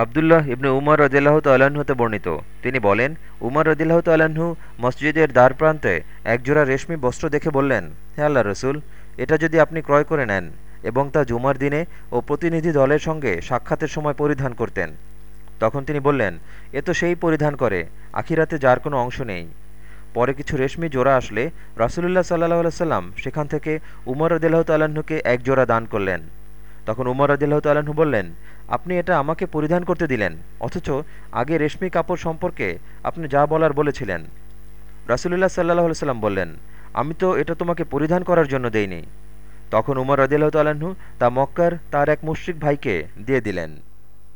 আবদুল্লাহ ইবনে উমর রদিল্লাহ হতে বর্ণিত। তিনি বলেন, উমর রদিল্লাহ তাল্লাহ্ন মসজিদের দ্বার প্রান্তে একজোড়া রেশমি বস্ত্র দেখে বললেন, হে আল্লাহ রসুল, এটা যদি আপনি ক্রয় করে নেন এবং তা জুমার দিনে ও প্রতিনিধি দলের সঙ্গে সাক্ষাতের সময় পরিধান করতেন। তখন তিনি বললেন, এ তো সেই পরিধান করে, আখিরাতে যার কোনো অংশ নেই। পরে কিছু রেশমি জোড়া আসলে রাসুলুল্লাহ সাল্লাহ সাল্লাম সেখান থেকে উমর রদিল্লাহ তাল্লাহ্নকে এক জোড়া দান করলেন। তখন উমর রদিল্লাহ তাল্লাহ্ন বললেন, আপনি এটা আমাকে পরিধান করতে দিলেন, অথচ আগে রেশমি কাপড় সম্পর্কে আপনি যা বলার বলেছিলেন। রাসুলুল্লাহ সাল্লাহ সাল্লাম বললেন, আমি তো এটা তোমাকে পরিধান করার জন্য দেইনি। তখন উমর রদিল্লাহ তাল্লাহ্ন তা মক্কার তার এক মুশ্রিক ভাইকে দিয়ে দিলেন।